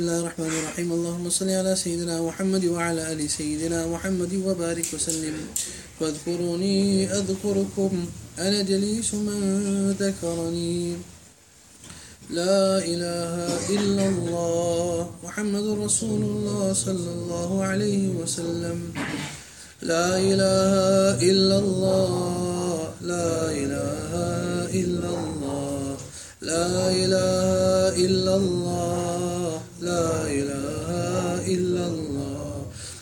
بسم الله الرحمن الرحيم اللهم صل على سيدنا محمد وعلى آل سيدنا محمد وبارك وسلم واذكروني أذكركم أنا جليس من ذكرني لا إله إلا الله محمد رسول الله صلى الله عليه وسلم لا إله إلا الله لا إله إلا الله لا إله إلا الله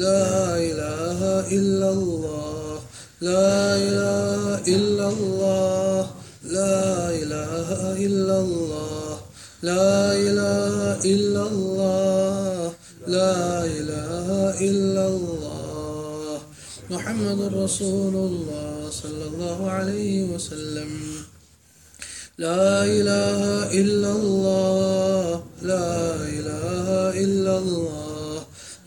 لا إله إلا الله. لا إله إلا الله. لا إله إلا الله. لا إله إلا الله. لا إله إلا الله. محمد رسول الله صلى الله عليه وسلم. لا إله إلا الله. لا إله إلا الله.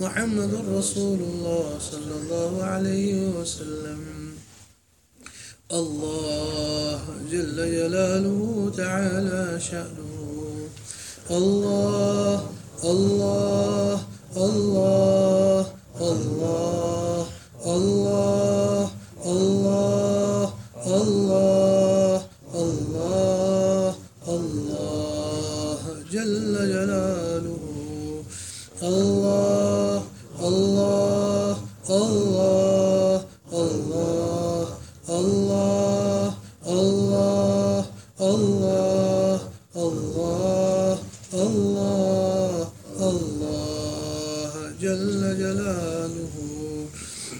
محمد رسول الله صلى الله عليه وسلم. الله جل جلاله تعالى شأنه. الله الله الله الله celaluhu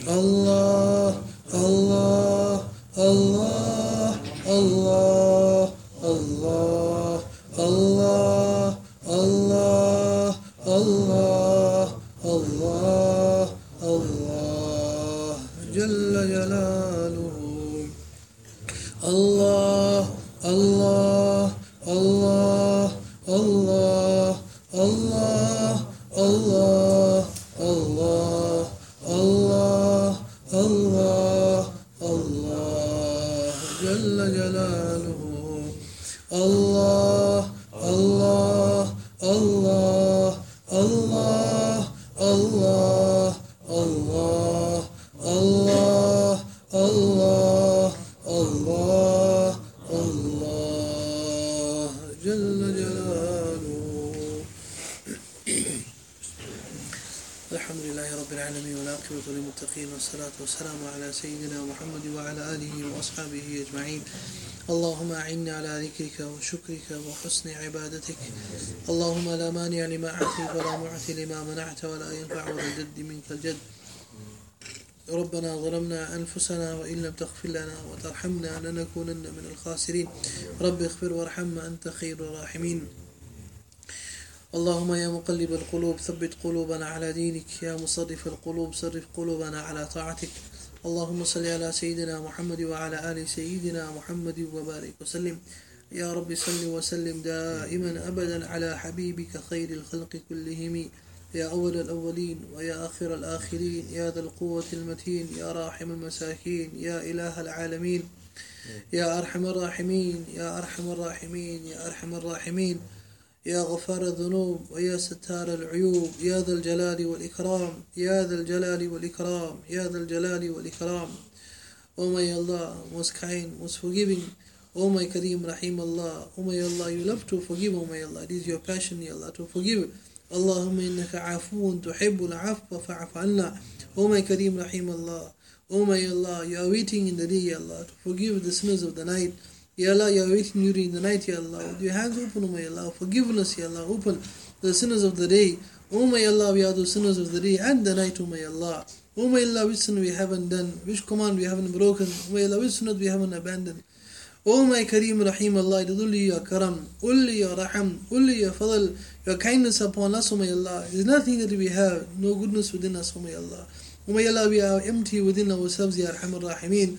Allah Allah Allah Allah Allah Allah Allah Allah Allah Allah. Celle Celaluhu. الحمد لله رب العالمين والعاقبة للمتقين والصلاة والسلام على سيدنا محمد وعلى آله وأصحابه أجمعين. اللهم أعني على ذكرك وشكرك وحسن عبادتك. اللهم لا مانع لما أعطيت ولا معطي لما منعت ولا ينفع ذا الجد منك الجد. ربنا ظلمنا أنفسنا وإن لم تغفر لنا وترحمنا لنكونن من الخاسرين. رب اغفر وارحم أنت خير الراحمين. اللهم يا مقلب القلوب ثبت قلوبنا على دينك. يا مصرف القلوب صرف قلوبنا على طاعتك. اللهم صل على سيدنا محمد وعلى آل سيدنا محمد وبارك وسلم. يا رب صل وسلم دائما أبدا على حبيبك خير الخلق كلهم. يا أول الأولين ويا آخر الآخرين. يا ذا القوة المتين. يا راحم المساكين. يا إله العالمين. يا أرحم الراحمين. يا أرحم الراحمين. يا أرحم الراحمين. يا غفار الذنوب ويا ستار العيوب يا ذا الجلال والإكرام يا ذا الجلال والإكرام يا ذا الجلال والإكرام Oh my Allah, most kind, most forgiving. Oh my Kareem, Rahim Allah. Oh my Allah, you love to forgive, oh my Allah. It is your passion, Ya Allah, to forgive. اللهم إنك عفو تحب العفو فاعف عنا Oh my Kareem, Rahim Allah. Oh my Allah, you are waiting in the day, Ya Allah, to forgive the sins of the night. Ya Allah, you are waiting during the night, Ya Allah. With your hands open, O my Allah. Forgiveness, Ya Allah. Open the sinners of the day. O my Allah, we are the sinners of the day and the night, O my Allah. O my Allah, which sin we haven't done, which command we haven't broken, O my Allah, which sunnah we haven't abandoned. O my Kareem Rahim Allah, it is only your karam, only your raham, only your fadl, your kindness upon us, O my Allah. There is nothing that we have, no goodness within us, O my Allah. O my Allah, we are empty within ourselves, Ya Rahman Rahimeen.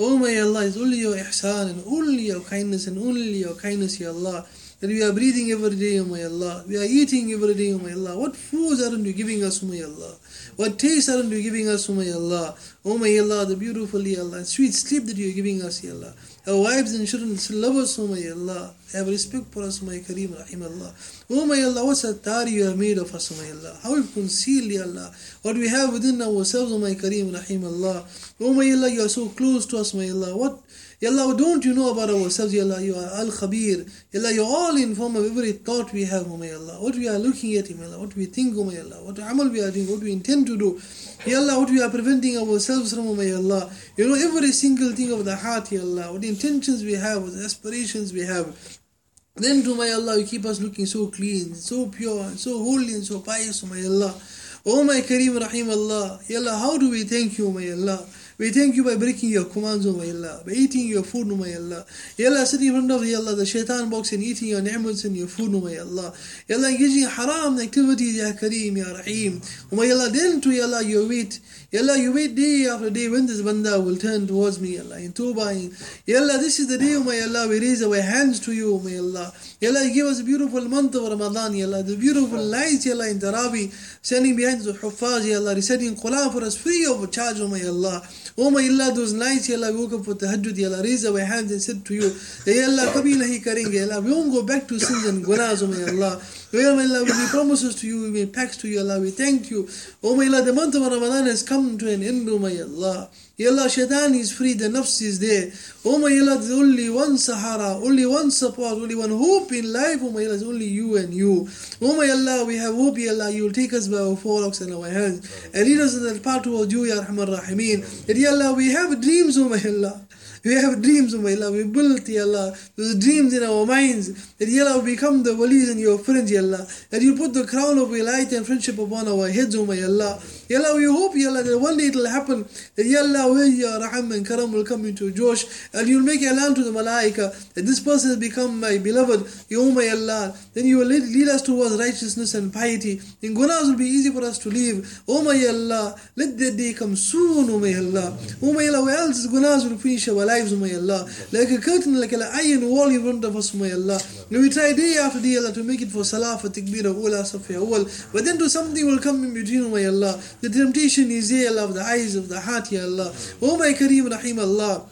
قوم يا الله يقول لي يا إحسان قول لي يا كينس قول لي يا كينس يا الله. That we are breathing every day, O my Allah. We are eating every day, O my Allah. What foods aren't you giving us, O my Allah? What taste aren't you giving us, O my Allah? O my Allah, the beautiful, Ya Allah, sweet sleep that you are giving us, Ya Allah. Our wives and children love us, O my Allah. Have respect for us, O my Kareem, Rahim Allah. O my Allah, what satari you have made of us, O my Allah. How you conceal, Ya Allah. What we have within ourselves, O my Kareem, Rahim Allah. O my Allah, you are so close to us, O my Allah. What Yalla, don't you know about ourselves, Yalla, you are Al-Khabir. Yalla, you're all informed of every thought we have, O my Allah. What we are looking at, Yalla, what we think, O my Allah. What amal we are doing, what we intend to do. Yalla, what we are preventing ourselves from, O my Allah. You know every single thing of the heart, Yalla. What intentions we have, what aspirations we have. Then to my Allah, you keep us looking so clean, so pure, and so holy and so pious, O my Allah. Oh my Kareem Rahim Allah. Yalla, how do we thank you, my Allah? We thank you by breaking your commands, O my Allah, by eating your food, O my Allah. Ya Allah, sitting in front of Ya Allah, the shaitan box and eating your ni'mats and your food, O my Allah. Ya Allah, engaging haram activities, Ya Kareem, Ya Rahim. O my Allah, then to Ya Allah, you wait. Ya Allah, you wait day after day when this banda will turn towards me, Ya Allah, in Tawbah. Ya Allah, this is the day, O my Allah, we raise our hands to you, O my Allah. Allah, give us a beautiful month of Ramadan, Ya Allah, the beautiful nights, Ya Allah, in Tarabi, standing behind the Huffaz, Ya Allah, reciting Quran for us free of charge, O my Allah. Oh my Allah, those nights, Ya Allah, we woke up for tahajjud, Ya Allah, raised our hands and said to you, Ya Allah, nahi karenge, Ya Allah, we won't go back to sins and gunas, oh my Allah. Oh my Allah, we make promises to you, we make pacts to you, Allah, we thank you. Oh my Allah, the month of Ramadan has come to an end, oh my Allah. Ya Allah, shaitan is free, the nafs is there. Oh my Allah, there's only one Sahara, only one support, only one hope in life, oh my Allah, it's only you and you. Oh my Allah, we have hope, Ya Allah, you will take us by our forelocks and our hands and lead us in the path towards you, Ya Rahman Rahimeen. And Ya Allah, we have dreams, oh my Allah. We have dreams, oh my Allah. We built, Ya Allah, those dreams in our minds. That, Ya Allah, we become the walis and your friends, Ya Allah. That you put the crown of light and friendship upon our heads, oh my Allah. Allah, we hope, that one day it will happen. That, where Ya Raham and will come into Josh. And you'll make Alan to the Malaika. That this person has become my beloved, my Allah. Then you will lead, us towards righteousness and piety. Then gunas will be easy for us to leave. Oh my let that day come soon, oh my Allah. Oh my where else gunas will finish our lives, oh my. Like a curtain, like an iron wall in front of us, oh my. And we try day after day, Allah, to make it for salah, for takbir, of. But then to something will come in between, oh my. The temptation is there, Allah, of the eyes of the heart, Ya Allah. Oh my Kareem, Rahim Allah.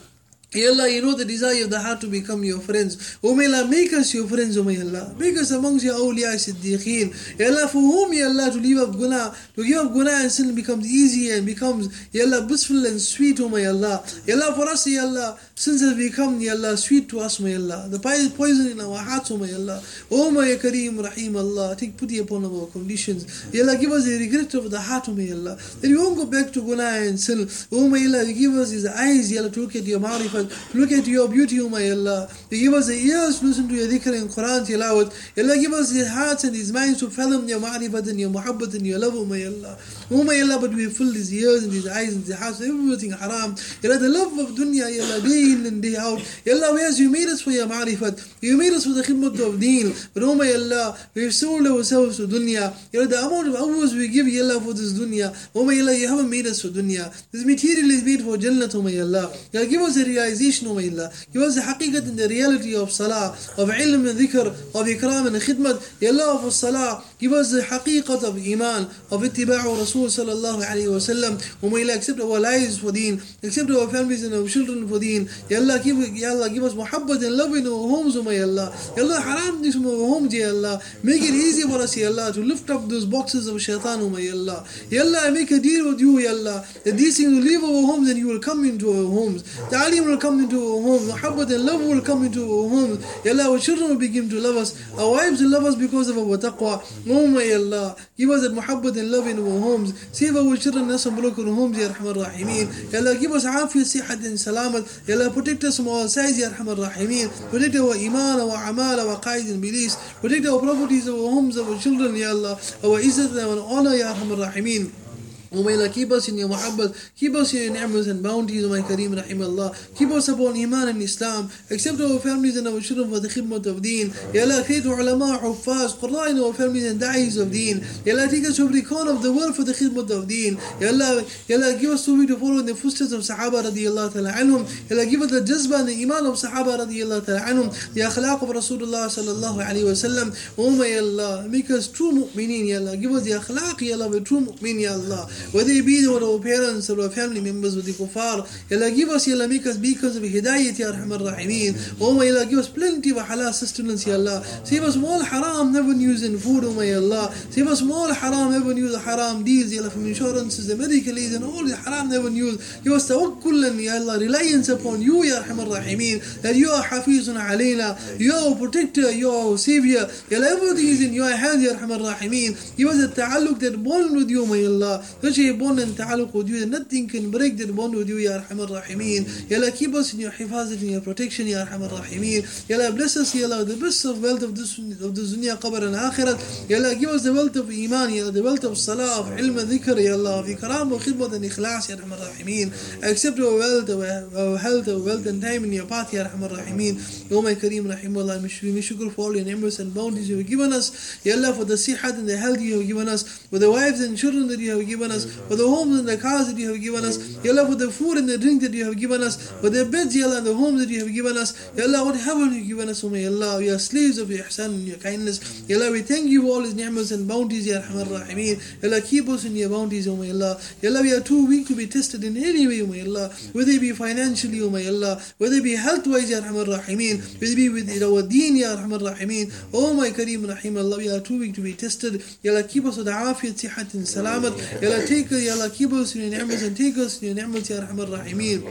Ya Allah, you know the desire of the heart to become your friends. O may Allah, make us your friends, O may Allah. Make us amongst your awliya siddiqeen. Ya Allah, for whom, Ya Allah, to leave up guna, to give up guna and sin becomes easy and becomes, Ya Allah, blissful and sweet, O may Allah. Ya Allah, for us, Ya Allah, sins have become, Ya Allah, sweet to us, may Allah. The poison in our hearts, O may Allah. O may Kareem, Rahim, Allah, take pity upon our conditions. Ya Allah, give us the regret of the heart, O may Allah. That we won't go back to guna and sin. O may Allah, give us His eyes, Ya Allah, to look at your marifah Look at your beauty, O my Allah. Give us the ears to listen to your dhikr and Quran tilawat. Allah give us the hearts and these minds to fathom your ma'rifat and your muhabbat and your love, O my Allah. O my Allah, but we fill these ears and these eyes and these hearts with everything haram. Allah, the love of dunya, Allah, day in and day out. Allah, yes, you made us for your ma'rifat. You made us for the khidmat of deen. But O my Allah, we've sold ourselves to dunya. Allah, the amount of hours we give, Allah, for this dunya. O my Allah, you haven't made us for dunya. This material is made for Jannah, O my Allah. O Allah, give us a realization, My Allah. Give us the haqiqat and the reality of salah, of ilm and dhikr, of ikram and khidmat. Ya Allah, of salah. Give us the haqiqat of iman, of ittiba'u Rasul sallallahu alayhi wa sallam. O may Allah, accept our lives for deen, accept our families and our children for deen. Ya Allah, give, ya Allah, give us muhabbat and love in our homes, O Allah. Ya Allah, haram this from our homes, Ya Allah. Make it easy for us, Ya Allah, to lift up those boxes of shaitan, O Allah. Ya Allah, make a deal with you, Ya Allah, that these things will leave our homes and you will come into our homes. The alim will come into our homes. Muhabbat and love will come into our homes. Ya Allah, our children will begin to love us. Our wives will love us because of our taqwa. اللهم يا الله give us محبة and love in our homes save our children and some broken homes يا رحمن الراحمين يا الله give us عافية صحة and سلامة يا الله protect us from all sides يا رحمن الراحمين protect our iman, our أعمال our قائد and beliefs protect our properties our homes our children يا الله our izzat and our honor يا رحمن الراحمين Allah keep us in your muhabbat, keep us in your ni'mas and bounties, O my Kareem Allah. Keep us upon Iman and Islam, accept our families and our children for the khidmat of deen. Ya Allah, create ulama, huffaz, qurra in our families and da'is of deen. Ya Allah, take us to every corner of the world for the khidmat of deen. Ya Allah, Ya Allah, give us to be to follow in the footsteps of Sahaba radiallahu ta'ala anhum. Ya Allah, give us the jazba and the iman of Sahaba radiallahu ta'ala anhum, the akhlaq of Rasulullah sallallahu alayhi wa sallam. Oh my Allah, make us true mu'mineen, Ya Allah. Give us the akhlaq, Ya Allah, of a true mu'min, Ya Allah. Whether it be our parents or our family members with the kuffar. Allah give us, Allah make us beacons of hidayat, Ya Rahman Rahimeen. Oh my Allah, give us plenty of halal sustenance, Ya Allah. Save us from all haram, never use in food, oh my Allah. Save us from all haram, never use haram deeds, Ya Allah, from insurances, the medical aids and all the haram, never use. Give us tawakkul Ya Allah, reliance upon you, Ya Rahman Rahimeen. That you are hafizun alayna, you are our protector, you are our savior. Ya Allah, everything is in your hands, Ya Rahman Rahimeen. Give us a ta'alluq that bond with you, my Allah. Such a bond and ta'alluq with you, nothing can break that bond with you, Ya Rahman Rahimeen. Ya Allah, keep us in your hifazat, in your protection, Ya Rahman Rahimeen. Ya Allah, bless us, Ya Allah, the best of wealth of this, of this dunya, qabr and akhirat. Ya Allah, give us the wealth of iman, Ya Allah, the wealth of salah, of ilm and dhikr, Ya Allah, of ikram, of khidmat and ikhlas, Ya Rahman Rahimeen. Accept our wealth, our health, our wealth and time in your path, Ya Rahman Rahimeen. O my Kareem, Rahimullah, we shukr for all your ni'mas and bounties you have given us. Ya Allah, for the sihat and the health you have given us, for the wives and children that you have given us, for the homes and the cars that you have given us, Ya Allah, for the food and the drink that you have given us, for the beds, Ya Allah, and the homes that you have given us, Ya Allah, what haven't you given us, O may Allah, we are slaves of your ihsan and your kindness, Ya Allah, we thank you for all his ni'mas and bounties, Ya Rahman Rahimeen, Ya Allah, keep us in your bounties, O may Allah, Ya Allah, we are too weak to be tested in any way, O may Allah, whether it be financially, O may Allah, whether it be health-wise, Ya Rahman Rahimeen, whether it be with our deen, Ya Rahman Rahimeen, O my Kareem Rahim Allah, we are too weak to be tested, Ya Allah, keep us with afiyat, sihat and salamat, Ya Allah, تيكل يلا كيبوس نعمة تيكلس نعمة يا رحم الراحمين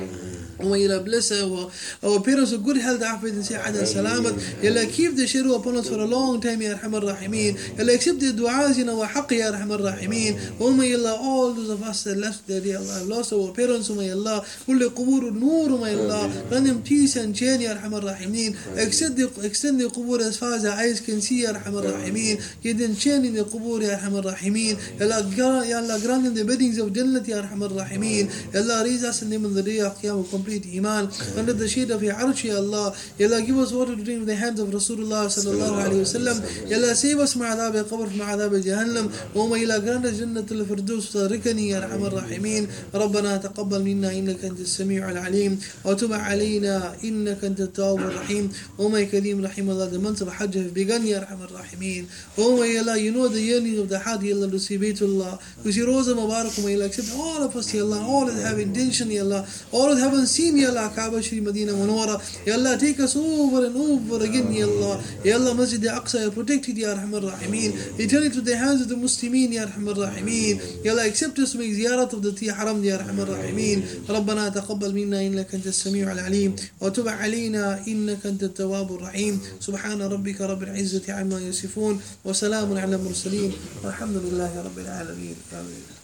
take us in your ni'mas, Ya Rahman Rahimeen. Oh, may Allah bless our, our parents with good health, afiyat and sihat and salamat. Ya Allah, keep the shiru upon us for a long time, Ya Rahman Rahimeen. Ya Allah, accept the du'as in our haqq, Ya Rahman Rahimeen. Oh, may Allah, all those of us that left that, Ya Allah, have lost our parents, oh may Allah, كل قبور النور, oh may Allah, grant them peace and chain, Ya Rahman Rahimeen. Extend the, extend the qubur as far as our eyes can see, Ya Rahman Rahimeen. Get them chain in the qubur, Ya Rahman Rahimeen. Ya Allah, Ya Allah, grant them the beddings of Jannah, Ya Rahman Rahimeen. Ya Allah, raise us in them on the day of Qiyamah, complete iman. Under the shade of your arsh, Ya Allah. Ya Allah, give us water to drink in the hands of Rasulullah sallallahu alayhi wa sallam. Ya Allah, save us from adab al-qabr, from adab al-jahannam. Oh my Allah, grant us Jannah al-Firdaus, تاركني يا أرحم الراحمين ربنا تقبل منا إنك أنت السميع العليم وتب علينا إنك أنت التواب الرحيم Oh my Kareem Rahim Allah, the months of Hajj have begun, Ya Rahman Rahimeen. Oh my Allah, you know the yearning of the heart, Ya Allah, to see Baytullah, to see Rosa Mubarak, may Allah accept all of us, Ya Allah, all that have intention, Ya Allah, all that haven't seen seen, Ya Allah, Kaaba Shri Medina Munawara. Ya Allah, take us over and over again, Ya Allah. Ya Allah, Masjid al-Aqsa, Ya protected, Ya Rahman Rahimeen. Return it to the hands of the Muslimin, Ya Rahman Rahimeen. Ya Allah, accept us, make ziyarat of the Tea Haram, Ya Rahman Rahimeen. ربنا تقبل منا إنك أنت السميع العليم وتب علينا إنك أنت التواب الرحيم سبحان ربك رب العزة عما يصفون وسلام على المرسلين والحمد لله رب العالمين آمين